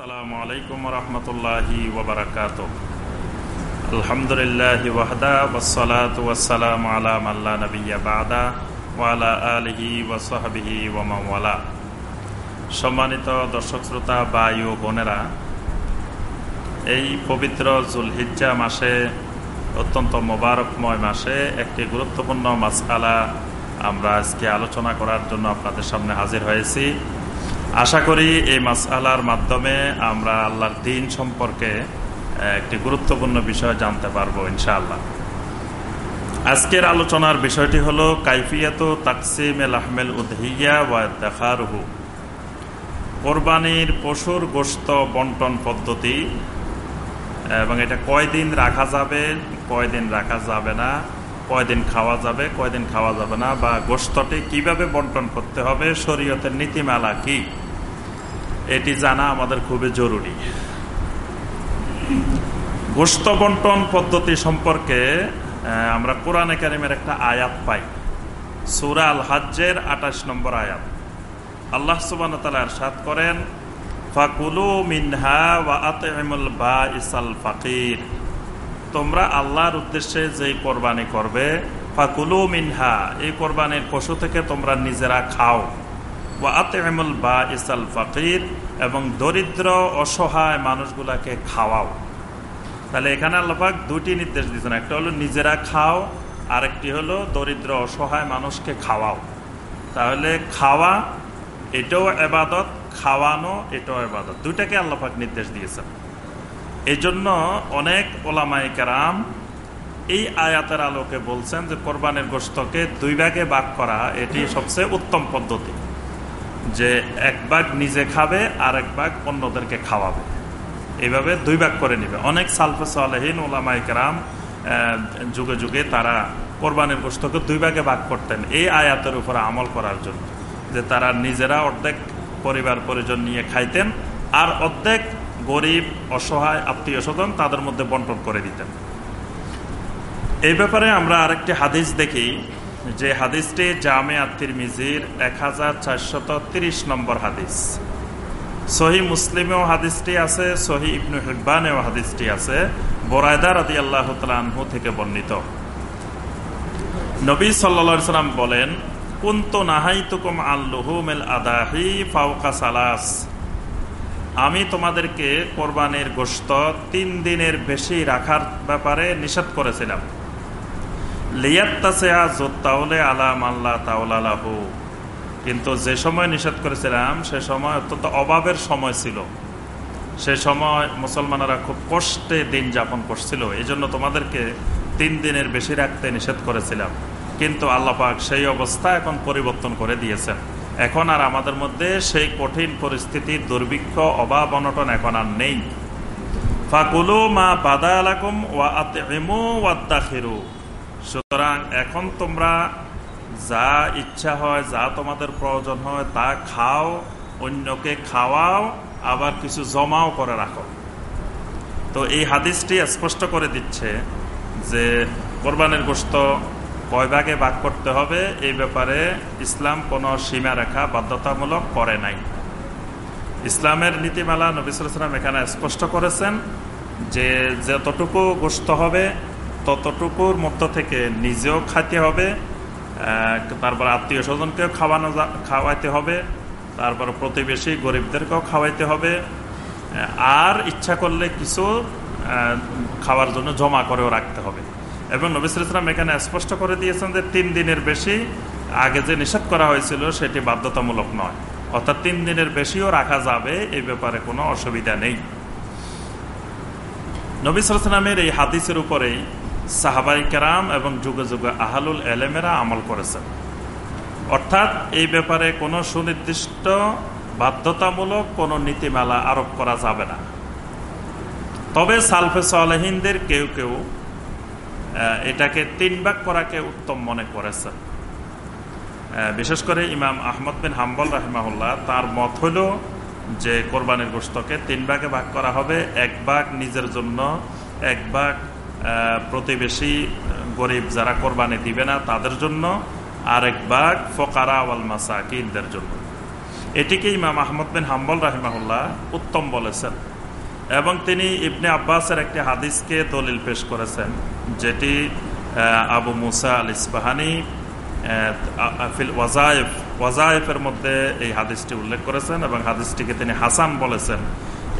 আসসালামু আলাইকুম রহমতুল্লাহি ওবরাকাত আলহামদুলিল্লাহ ওয়াহদা ওসলাত ওয়াসালাম আলা মাল্লা নবিয়া বাদা ওয়ালা আলহি ওয়াসহাবিহি ওয়ামাওয়ালা সম্মানিত দর্শক, শ্রোতা বায়ু বোনেরা, এই পবিত্র জুলহিজ্জা মাসে অত্যন্ত মোবারকময় মাসে একটি গুরুত্বপূর্ণ মাসআলা আমরা আজকে আলোচনা করার জন্য আপনাদের সামনে হাজির হয়েছি। আশা করি এই মাসআলার মাধ্যমে আমরা আল্লাহর দিন সম্পর্কে একটি গুরুত্বপূর্ণ বিষয় জানতে পারব ইনশাআল্লাহ। আজকের আলোচনার বিষয়টি হলো, কাইফিয়াত তাকসিম এল আহমেল উদহিয়া ওয়া দেখারহু কোরবানির পশুর গোস্ত বন্টন পদ্ধতি, এবং এটা কয়দিন রাখা যাবে, কয়দিন রাখা যাবে না, কয়দিন খাওয়া যাবে, কয়দিন খাওয়া যাবে না, বা গোস্তটি কীভাবে বন্টন করতে হবে, শরীয়তের নীতিমালা কি? এটি জানা আমাদের খুবই জরুরি। গোস্ত বন্টন পদ্ধতি সম্পর্কে আমরা কোরআন একাডেমির একটা আয়াত পাই। সুরা আল আঠাশ নম্বর আয়াত। আল্লাহ সুবান সাত করেন, ফাকুলু মিনহা ওয়া আতমুল বা ইসাল ফাকির। তোমরা আল্লাহর উদ্দেশ্যে যে কোরবানি করবে, ফাকুলু মিনহা, এই কোরবানির পশু থেকে তোমরা নিজেরা খাও। বা ইসাল ফাকির এবং দরিদ্র, অসহায় মানুষগুলাকে খাওয়াও। তাহলে এখানে আল্লাহাক দুটি নির্দেশ দিচ্ছেন একটা হলো নিজেরা খাও, আরেকটি হলো দরিদ্র, অসহায় মানুষকে খাওয়াও। তাহলে খাওয়া, এটাও এবাদত, খাওয়ানো, এটাও এবাদত। দুইটাকে আল্লাহাক নির্দেশ দিয়েছেন। এই জন্য অনেক ওলামাই কারাম এই আয়াতের আলোকে বলছেন যে কোরবানের গোস্তকে দুই ভাগে ভাগ করা, এটি সবচেয়ে উত্তম পদ্ধতি। যে এক ভাগ নিজে খাবে, আর এক ভাগ অন্যদেরকে খাওয়াবে। এইভাবে দুই ভাগ করে নিবে। অনেক সালফে সালহীন ওলামাই কারাম যুগে যুগে তারা কোরবানের গোস্তকে দুই ভাগে ভাগ করতেন। এই আয়াতের উপরে আমল করার জন্য। যে তারা নিজেরা অর্ধেক পরিবার পরিজন নিয়ে খাইতেন, আর অর্ধেক গরিব, অসহায় আত্মীয় স্বজন তাদের মধ্যে বন্টন করে দিতেন। এই ব্যাপারে আমরা আরেকটি হাদিস দেখি। যে হাদিসটি জামে আত্মির মিজির এক হাজার চারশত তিরিশ নম্বর হাদিস। সহি মুসলিমেও হাদিসটি আছে, সহি ইবনু হিব্বানেও হাদিসটি আছে, বোরায়দা রাদি আল্লাহ তালহু থেকে বর্ণিত। নবী সাল্লা সাল্লাম বলেন, কুন্ত নাহাই তুকুম আল্লুহুমেল আদাহি ফাউকা সালাস। আমি তোমাদেরকে কোরবানির গোস্ত তিন দিনের বেশি রাখার ব্যাপারে নিষেধ করেছিলাম। কিন্তু যে সময় নিষেধ করেছিলাম, সে সময় অত্যন্ত অভাবের সময় ছিল। সে সময় মুসলমানেরা খুব কষ্টে দিন যাপন করছিল। এই জন্য তোমাদেরকে তিন দিনের বেশি রাখতে নিষেধ করেছিলাম। কিন্তু আল্লাপাক সেই অবস্থা এখন পরিবর্তন করে দিয়েছেন। এখন আর আমাদের মধ্যে সেই কঠিন পরিস্থিতি, দুর্ভিক্ষ, অভাব, অনটন এখন আর নেই। ফাকুলু মা বাদা আলাকুম ওয়া আতেমু ওয়াদ্দাখিরু সুতরাং এখন তোমরা যা ইচ্ছা হয়, যা তোমাদের প্রয়োজন হয়, তা খাও, অন্যকে খাওয়াও, আবার কিছু জমাও করে রাখো। তো এই হাদিসটি স্পষ্ট করে দিচ্ছে যে কোরবানের গোস্ত কয় ভাগে ভাগ করতে হবে, এই ব্যাপারে ইসলাম কোনো সীমা রেখা বাধ্যতামূলক করে নাই। ইসলামের নীতিমালা নবিসাম এখানে স্পষ্ট করেছেন যে যতটুকু গোস্ত হবে ততটুকুর মধ্য থেকে নিজেও খাইতে হবে তারপর আত্মীয় স্বজনকেও খাওয়ানো খাওয়াইতে হবে, তারপর প্রতিবেশী গরিবদেরকেও খাওয়াইতে হবে আর ইচ্ছা করলে কিছু খাওয়ার জন্য জমা করেও রাখতে হবে। এবং নবিসাম এখানে স্পষ্ট করে দিয়েছেন যে তিন দিনের বেশি আগে যে নিষেধ করা হয়েছিল সেটি বাধ্যতামূলক নয়। অর্থাৎ তিন দিনের বেশিও রাখা যাবে এই ব্যাপারে কোনো অসুবিধা নেই। নবিসামের এই হাদিসের উপরেই সাহাবাই কেরাম এবং যুগে যুগে আহালুল এলেমেরা আমল করেছেন। অর্থাৎ এই ব্যাপারে কোনো সুনির্দিষ্ট বাধ্যতামূলক কোনো নীতিমালা আরোপ করা যাবে না। তবে সালফে সালহিনদের কেউ কেউ এটাকে তিন ভাগ করাকে উত্তম মনে করেছেন। বিশেষ করে ইমাম আহমদ বিন হাম্বল রাহমাহুল্লাহ, তার মত হইল যে কোরবানির গোস্তকে তিন ভাগে ভাগ করা হবে, এক ভাগ নিজের জন্য, এক ভাগ প্রতিবেশী গরিব যারা কোরবানি দিবে না, তাদের জন্য আর এক ভাগ ফকারা ওয়াল মাসাকিনদের জন্য। এটিকে ইমাম আহমদ বিন হাম্বল রাহিমাহুল্লাহ উত্তম বলেছেন। এবং তিনি ইবনে আব্বাসের একটি হাদিসকে দলিল পেশ করেছেন, যেটি আবু মুসা আল ইসবাহানি ফিল ওয়াজাইফ ওয়াজাইফের মধ্যে এই হাদিসটি উল্লেখ করেছেন এবং হাদিসটিকে তিনি হাসান বলেছেন।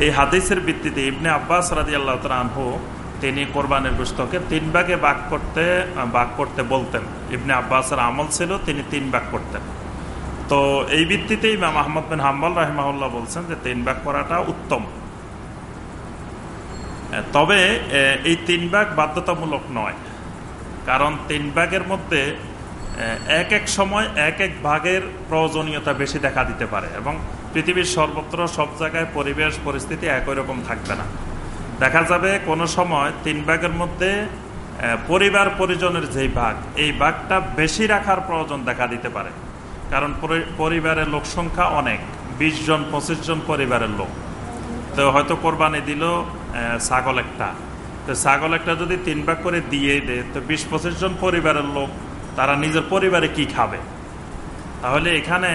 এই হাদিসের ভিত্তিতে ইবনে আব্বাস রাজি আল্লাহ আনহু তিনি কোরবানের গোস্তকে তিন ভাগে বাক করতে বাক করতে বলতেন। ইবনে আব্বাসের আমল ছিল তিনি তিন ভাগ করতেন। তো এই ভিত্তিতে ইমাম আহমদ বিন হাম্বল রাহিমাহুল্লাহ বলছেন যে তিন ভাগ করাটা উত্তম। তবে এই তিন ভাগ বাধ্যতামূলক নয়। কারণ তিন ভাগের মধ্যে এক এক সময় এক এক ভাগের প্রয়োজনীয়তা বেশি দেখা দিতে পারে এবং পৃথিবীর সর্বত্র সব জায়গায় পরিবেশ, পরিস্থিতি একই রকম থাকবে না। দেখা যাবে কোনো সময় তিন ভাগের মধ্যে পরিবার পরিজনের যেই ভাগ, এই ভাগটা বেশি রাখার প্রয়োজন দেখা দিতে পারে। কারণ পরিবারের লোক সংখ্যা অনেক, বিশ জন, পঁচিশ জন পরিবারের লোক। তো হয়তো কোরবানি দিল ছাগল একটা। তো ছাগল একটা যদি তিন ভাগ করে দিয়ে দেয় তো বিশ, পঁচিশ জন পরিবারের লোক, তারা নিজের পরিবারে কি খাবে? তাহলে এখানে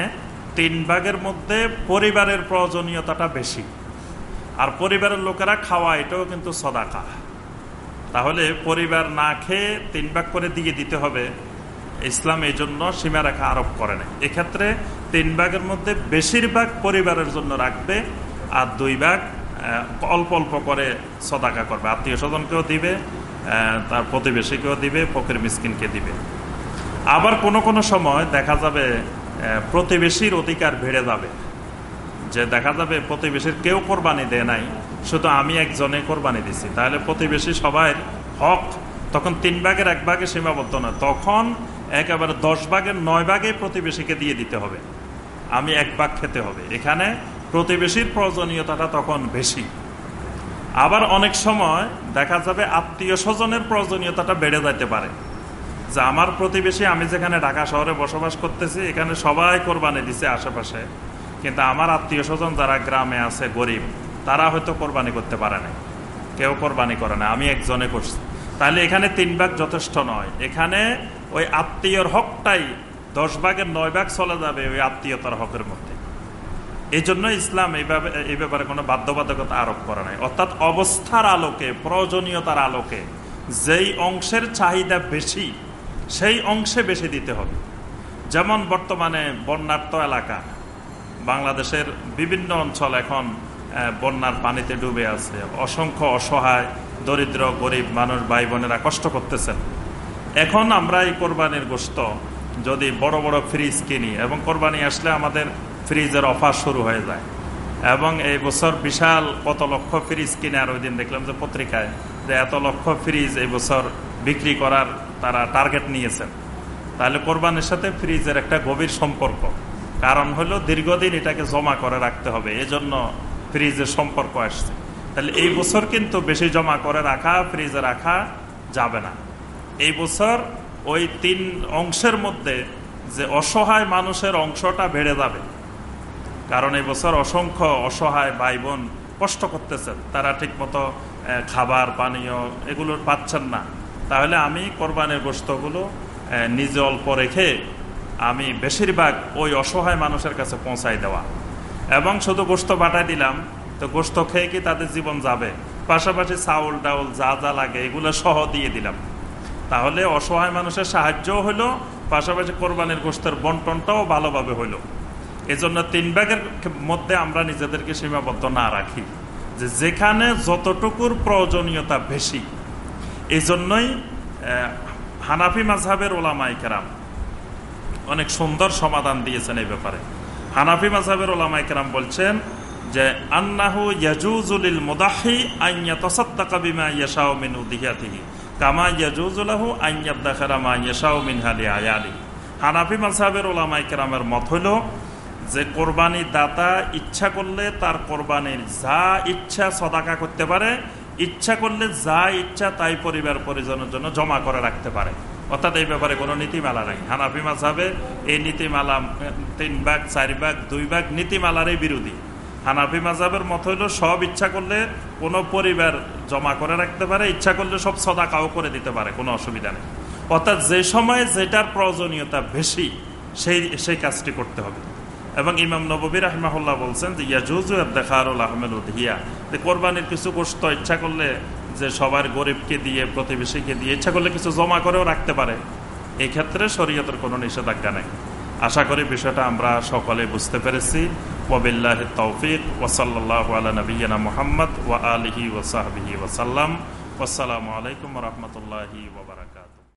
তিন ভাগের মধ্যে পরিবারের প্রয়োজনীয়তাটা বেশি। আর পরিবারের লোকেরা খাওয়া, এটাও কিন্তু সদাকা। তাহলে পরিবার না খেয়ে তিন ভাগ করে দিয়ে দিতে হবে। ইসলাম এই জন্য সীমারেখা আরোপ করে না এক্ষেত্রে তিন ভাগের মধ্যে বেশিরভাগ পরিবারের জন্য রাখবে আর দুই ভাগ অল্প অল্প করে সদাকা করবে। আত্মীয় স্বজনকেও দিবে তার প্রতিবেশীকেও দিবে, ফকির মিসকিনকে দিবে। আবার কোনো কোনো সময় দেখা যাবে প্রতিবেশীর অধিকার বেড়ে যাবে। যে দেখা যাবে প্রতিবেশীর কেউ কোরবানি দেয় নাই, শুধু আমি একজনে কোরবানি দিছি। তাহলে প্রতিবেশী সবাই হক, তখন তিন ভাগের এক ভাগে সীমাবদ্ধ নয় তখন একেবারে দশ ভাগের নয় ভাগে প্রতিবেশীকে দিয়ে দিতে হবে। আমি এক ভাগ খেতে হবে। এখানে প্রতিবেশীর প্রয়োজনীয়তাটা তখন বেশি। আবার অনেক সময় দেখা যাবে আত্মীয় স্বজনের প্রয়োজনীয়তাটা বেড়ে যাইতে পারে। যে আমার প্রতিবেশী, আমি যেখানে ঢাকা শহরে বসবাস করতেছি, এখানে সবাই কোরবানি দিছে আশেপাশে। কিন্তু আমার আত্মীয় স্বজন যারা গ্রামে আছে, গরিব, তারা হয়তো কোরবানি করতে পারে না কেউ কোরবানি করে না, আমি একজনে করছি। তাহলে এখানে তিন ভাগ যথেষ্ট নয়। এখানে ওই আত্মীয়র হকটাই দশ ভাগের নয় ভাগ চলে যাবে ওই আত্মীয়তার হকের মধ্যে। এই জন্য ইসলাম এইভাবে, এই ব্যাপারে কোনো বাধ্যবাধকতা আরোপ করে নাই। অর্থাৎ অবস্থার আলোকে, প্রয়োজনীয়তার আলোকে, যেই অংশের চাহিদা বেশি, সেই অংশে বেশি দিতে হবে। যেমন বর্তমানে বন্যার্ত এলাকা বাংলাদেশের বিভিন্ন অঞ্চল এখন বন্যার পানিতে ডুবে আছে। অসংখ্য অসহায়, দরিদ্র, গরিব মানুষ ভাই বোনেরা কষ্ট করতেছেন। এখন আমরা এই কোরবানির গোস্ত যদি বড় বড় ফ্রিজ কিনি এবং কোরবানি আসলে আমাদের ফ্রিজের অফার শুরু হয়ে যায়। এবং এই বছর বিশাল কত লক্ষ ফ্রিজ কিনে, আর ওই দিন দেখলাম যে পত্রিকায় যে এত লক্ষ ফ্রিজ এই বছর বিক্রি করার তারা টার্গেট নিয়েছেন। তাহলে কোরবানির সাথে ফ্রিজের একটা গভীর সম্পর্ক। কারণ হলো দীর্ঘদিন এটাকে জমা করে রাখতে হবে, এজন্য ফ্রিজের সম্পর্ক আসছে। তাহলে এই বছর কিন্তু বেশি জমা করে রাখা, ফ্রিজে রাখা যাবে না। এই বছর ওই তিন অংশের মধ্যে যে অসহায় মানুষের অংশটা বেড়ে যাবে। কারণ এই বছর অসংখ্য অসহায় ভাই বোন কষ্ট করতেছেন, তারা ঠিকমতো খাবার, পানীয় এগুলো পাচ্ছেন না। তাহলে আমি কোরবানের গোস্তগুলো নিজে অল্প রেখে আমি বেশিরভাগ ওই অসহায় মানুষের কাছে পৌঁছাই দেওয়া। এবং শুধু গোস্ত বাটাই দিলাম, তো গোস্ত খেয়ে কি তাদের জীবন যাবে? পাশাপাশি চাউল, ডাউল যা যা লাগে, এগুলো সহ দিয়ে দিলাম। তাহলে অসহায় মানুষের সাহায্যও হলো, পাশাপাশি কোরবানির গোস্তের বন্টনটাও ভালোভাবে হইল এজন্য তিন ব্যাগের মধ্যে আমরা নিজেদেরকে সীমাবদ্ধ না রাখি, যে যেখানে যতটুকুর প্রয়োজনীয়তা বেশি। এই জন্যই হানাফি মাঝহের ওলামাই কেরাম অনেক সুন্দর সমাধান দিয়েছেন এই ব্যাপারে। হানাফি মাসাবের ওলামাই কেরাম বলছেন যে, আন্নাহু ইয়াজুজুলিল মুদাহি আইয়া তসাত্তাকা বিমা ইয়াশাও মিন উদিহিয়াতিহি কামা ইয়াজুজুলাহু আইয়াদ্দাখারা মা ইয়াশাও মিন হালি আয়ালি হানাফি মাঝহের ওলামাই কেরামের মত হইল যে, কোরবানি দাতা ইচ্ছা করলে তার কোরবানির যা ইচ্ছা সদাকা করতে পারে, ইচ্ছা করলে যা ইচ্ছা তাই পরিবার পরিজনের জন্য জমা করে রাখতে পারে। অর্থাৎ এই ব্যাপারে কোনো নীতিমালা নাই। হানাফি মাঝাবে এই নীতিমালা, তিন ভাগ, চার ভাগ, দুই ভাগ নীতিমালারই বিরোধী। হানাফি মাঝাবের মত হইল সব ইচ্ছা করলে কোনো পরিবার জমা করে রাখতে পারে, ইচ্ছা করলে সব সদাকাও করে দিতে পারে, কোনো অসুবিধা নেই। অর্থাৎ যে সময় যেটার প্রয়োজনীয়তা বেশি, সেই সেই কাজটি করতে হবে। এবং ইমাম নবী রাহমাহুল্লাহ বলছেন যে ইয়াজুজু দেখারুল আহমেদ উদ্হিয়া যে কোরবানির কিছু গোস্ত ইচ্ছা করলে যে সবার গরিবকে দিয়ে, প্রতিবেশীকে দিয়ে ইচ্ছা করলে কিছু জমা করেও রাখতে পারে। এক্ষেত্রে ক্ষেত্রে শরীয়তের কোনো নিষেধাজ্ঞা নেই। আশা করি বিষয়টা আমরা সকলে বুঝতে পেরেছি। ওবিল্লাহ তৌফিক। ওসল্লাহ নবীনা মোহাম্মদ ওয়া আলহি ওসাহাবিহি ওসাল্লাম আসসালামু আলাইকুম রহমতুল্লাহি ওবরাকাত